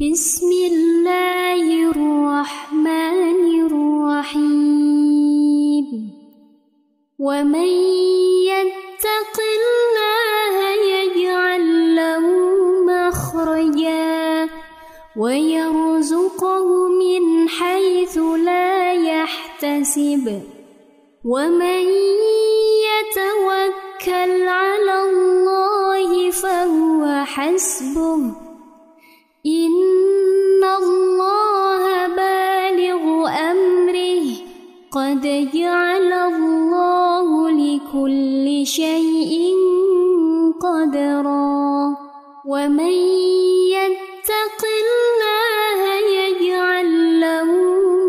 بسم الله الرحمن الرحيم. ومن يتق الله يجعل له مخرجا ويرزقه من حيث لا يحتسب. ومن يتوكل على الله فهو حسبه. لكل شيء قدرا ومن يتق الله يجعل له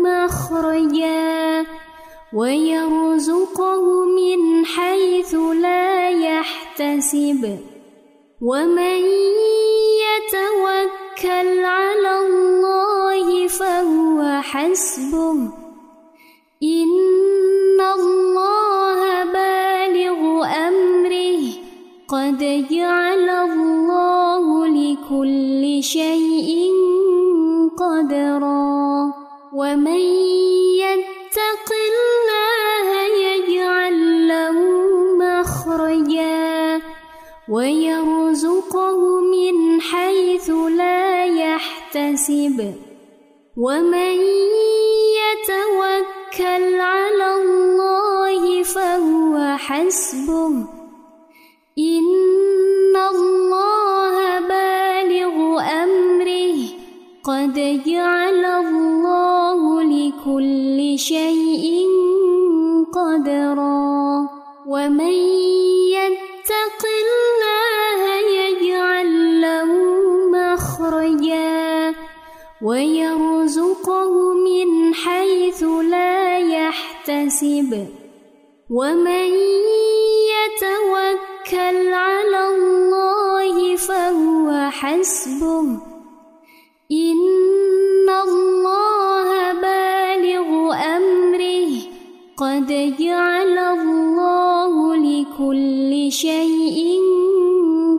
مخرجا ويرزقه من حيث لا يحتسب ومن يتوكل توكل على الله فهو حسبه لكل شيء قدرا ومن يتق الله يجعل له مخرجا ويرزقه من حيث لا يحتسب ومن يتوكل على الله فهو حسبه قد جعل الله لكل شيء قدرا ومن يتق الله يجعل له مخرجا ويرزقه من حيث لا يحتسب ومن شيء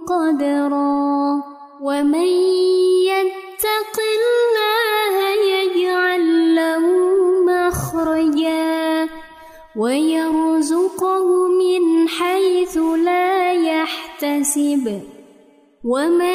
قدرا ومن يتق الله يجعل له مخرجا ويرزقه من حيث لا يحتسب. ومن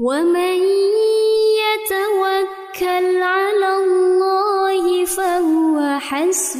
ومن يتوكل على الله فهو حسبه.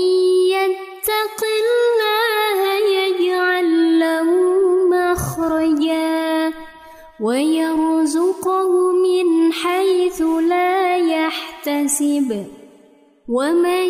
يحتسب ومن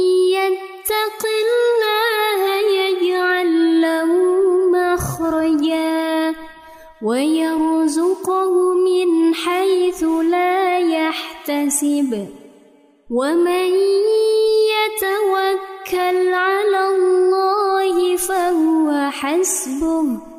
ومن يتوكل على الله فهو حسبه.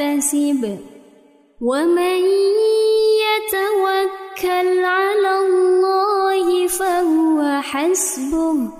يحتسب. ومن يتوكل على الله فهو حسبه.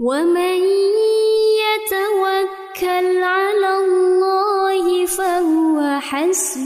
ومن يتوكل على الله فهو حسبه.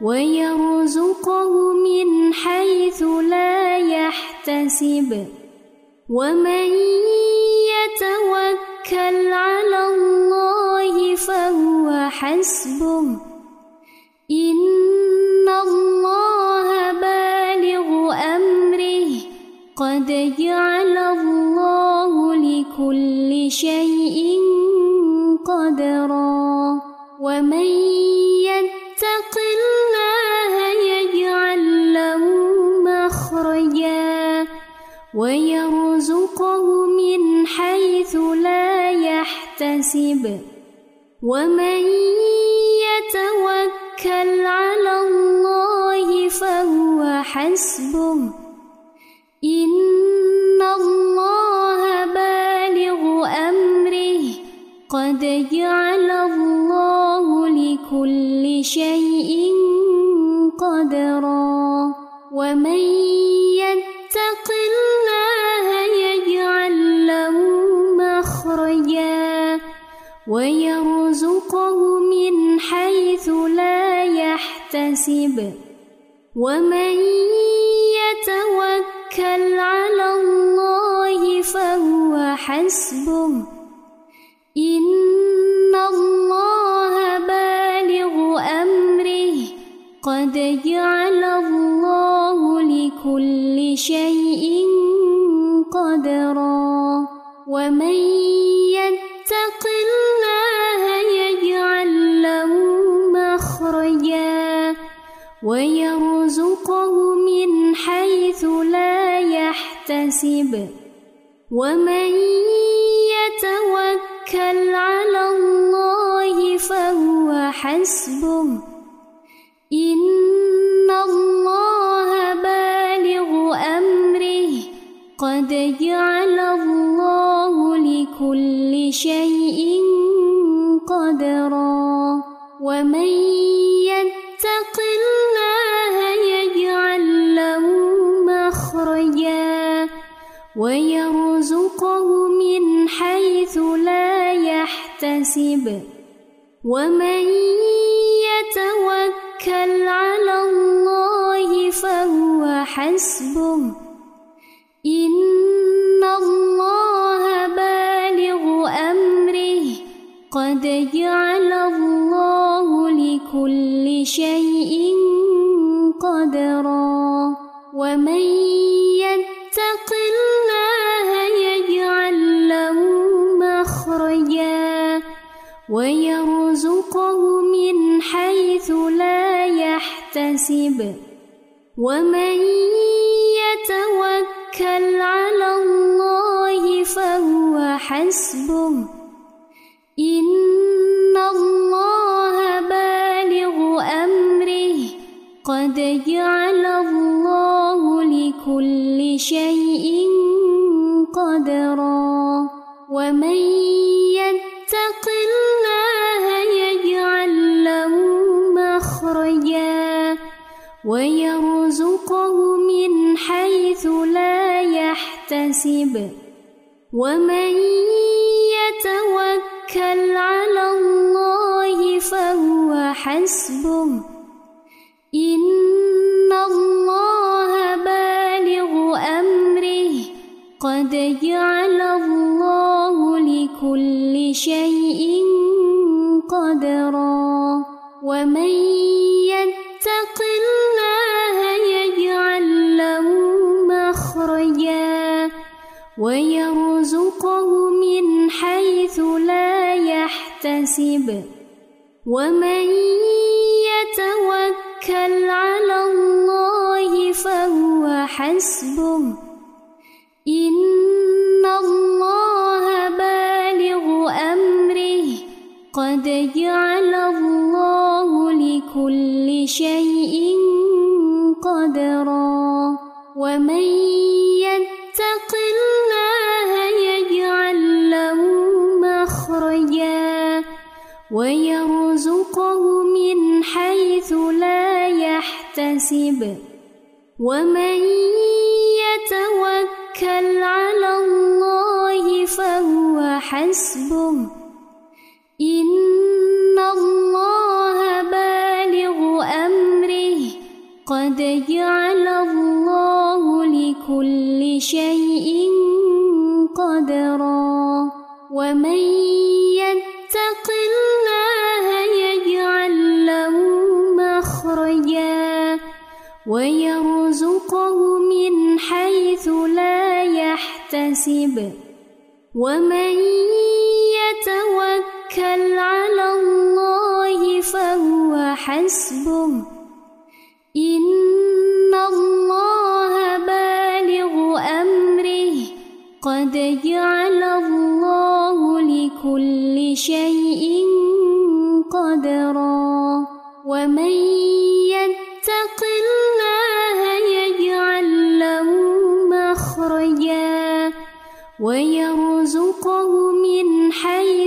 ويرزقه من حيث لا يحتسب. ومن يتوكل على الله فهو حسبه. شيء قدرا ومن يتق الله يجعل له مخرجا ويرزقه من حيث لا يحتسب. ومن ويرزقه من حيث لا يحتسب. ومن يتوكل على الله فهو حسبه. ومن يتوكل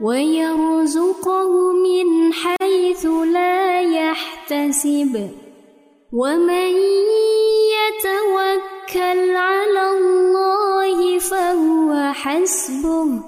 ويرزقه من حيث لا يحتسب. ومن يتوكل على الله فهو حسبه.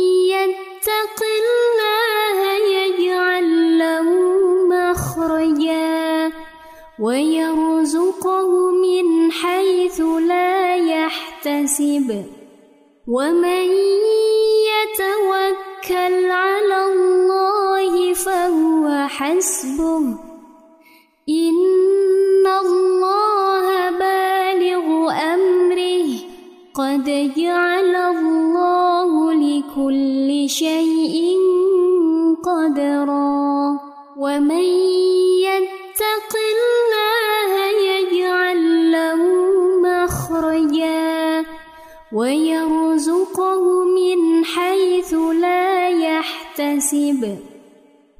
يحتسب ومن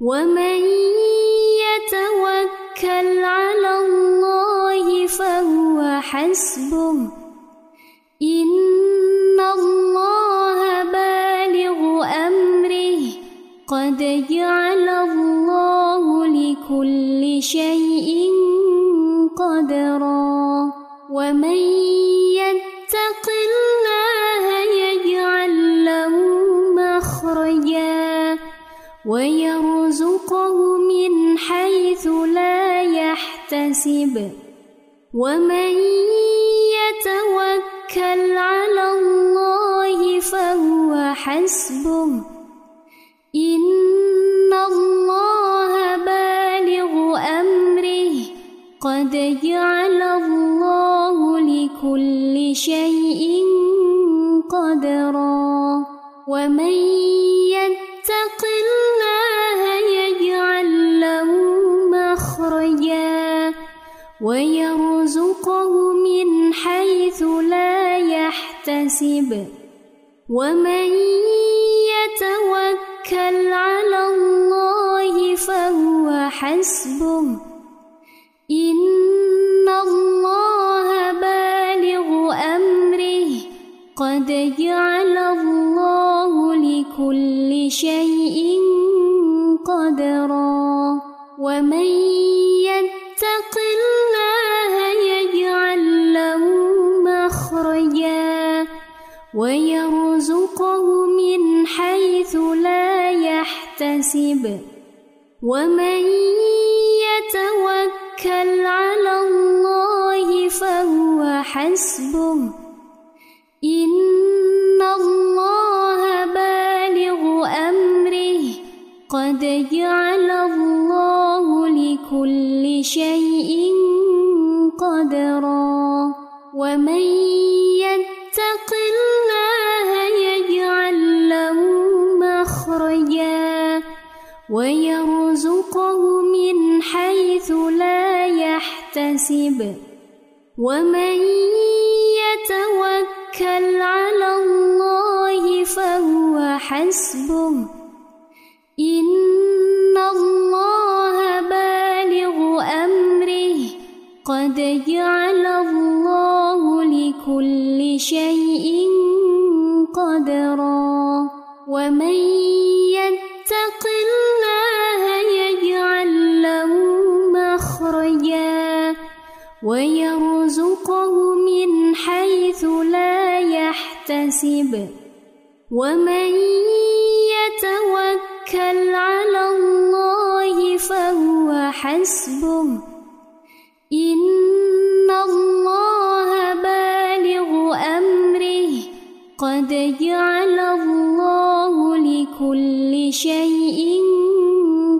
我们 لكل شيء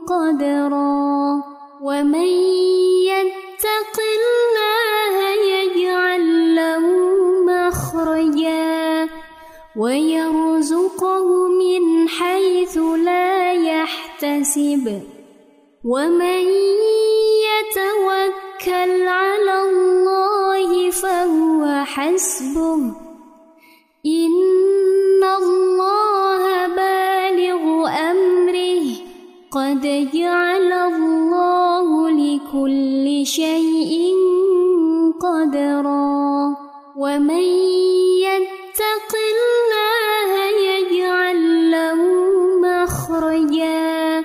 قدرا ومن يتق الله يجعل له مخرجا ويرزقه من حيث لا يحتسب ومن يتوكل على الله فهو حسبه قد جعل الله لكل شيء قدرا. ومن يتق الله يجعل له مخرجا.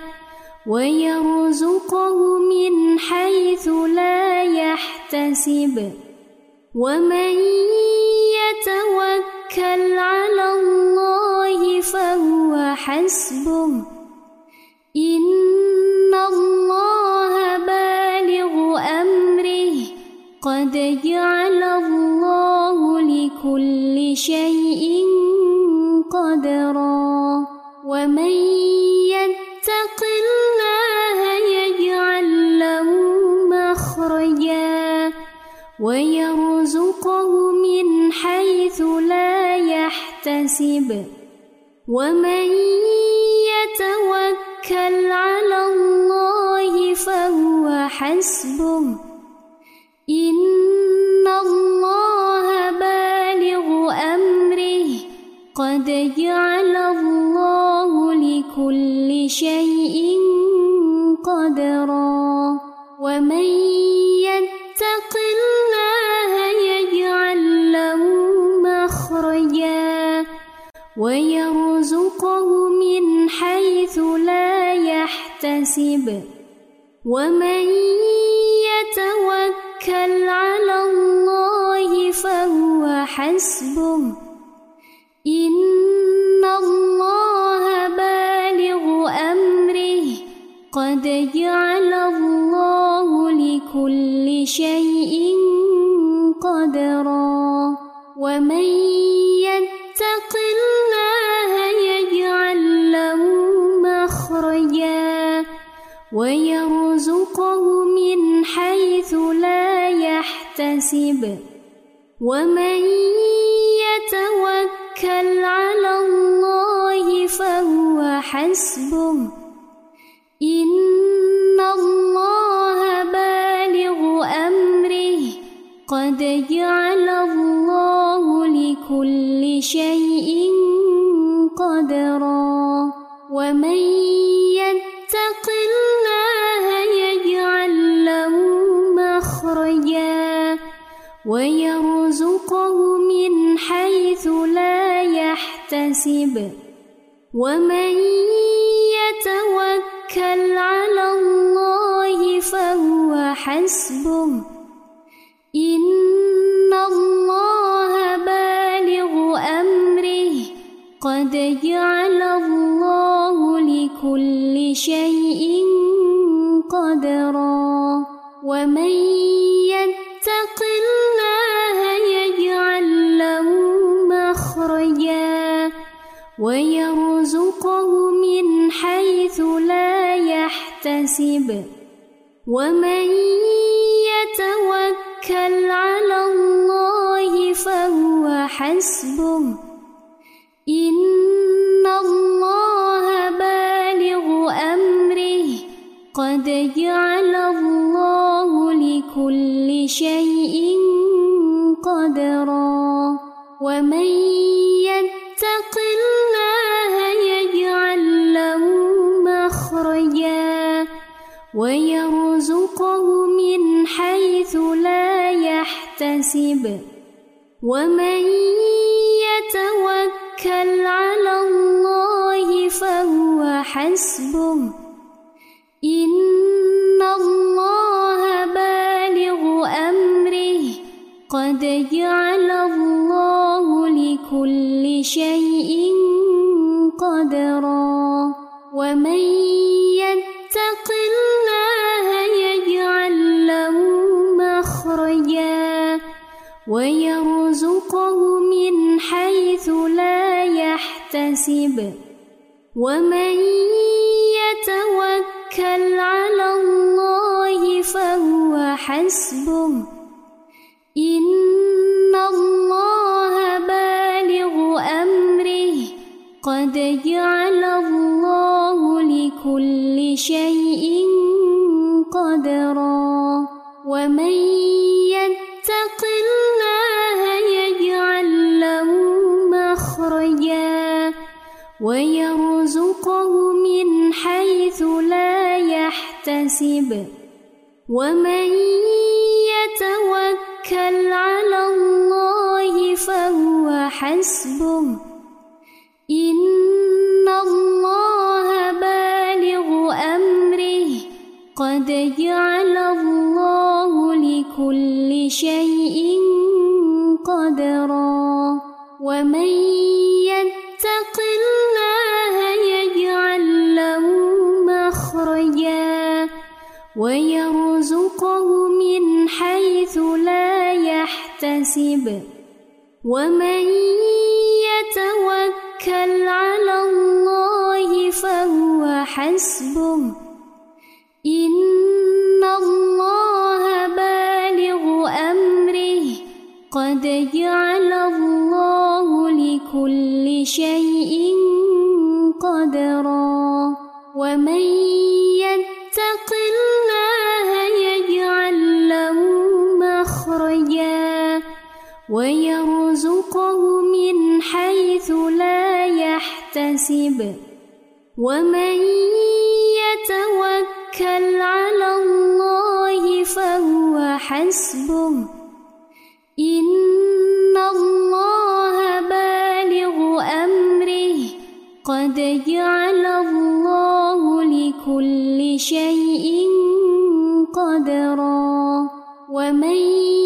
ويرزقه من حيث لا يحتسب. ومن يتوكل على الله فهو حسبه. شيء قدرا ومن يتق الله يجعل له مخرجا ويرزقه من حيث لا يحتسب ومن يتوكل على الله فهو حسبه إن الله قد جعل الله لكل شيء قدرا ومن يتق الله يجعل له مخرجا ويرزقه من حيث لا يحتسب ومن يتوكل على الله فهو حسبه شيء قدرا ومن يتق الله يجعل له مخرجا ويرزقه من حيث لا يحتسب ومن يتوكل على الله فهو حسبه شيء قدرا ومن يتق الله يجعل له مخرجا ويرزقه من حيث لا يحتسب ومن يتوكل على الله فهو حسبه قد جعل الله لكل شيء قدرا ومن يتق الله يجعل له مخرجا ويرزقه من حيث لا يحتسب ومن يتوكل على الله فهو حسبه قد جعل الله لكل شيء قدرا ومن يتق الله يجعل له مخرجا ويرزقه من حيث لا يحتسب ومن يتوكل على الله فهو حسبه لكل شيء قدرا ومن يتق الله يجعل له مخرجا ويرزقه من حيث لا يحتسب ومن يتوكل على الله فهو حسبه إن لكل شيء قدرا ومن يتق الله يجعل له مخرجا ويرزقه من حيث لا يحتسب ومن يتوكل على الله فهو حسبه إن الله قد جعل الله لكل شيء قدرا ومن يتق الله يجعل له مخرجا ويرزقه من حيث لا يحتسب ومن يتوكل على الله فهو حسبه إن الله بالغ أمره قد جعل الله لكل شيء قدرا. ومن يتق الله يجعل له مخرجا. ويرزقه من حيث لا يحتسب. ومن يتوكل على الله فهو حسبه إن الله بالغ أمره قد جعل الله لكل شيء قدرا ومن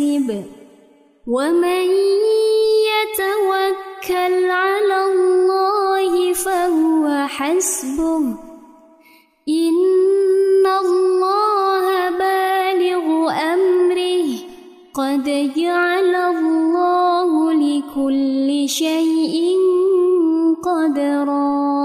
يحتسب ومن يتوكل على الله فهو حسبه. إن الله بالغ أمره. قد جعل الله لكل شيء قدرا.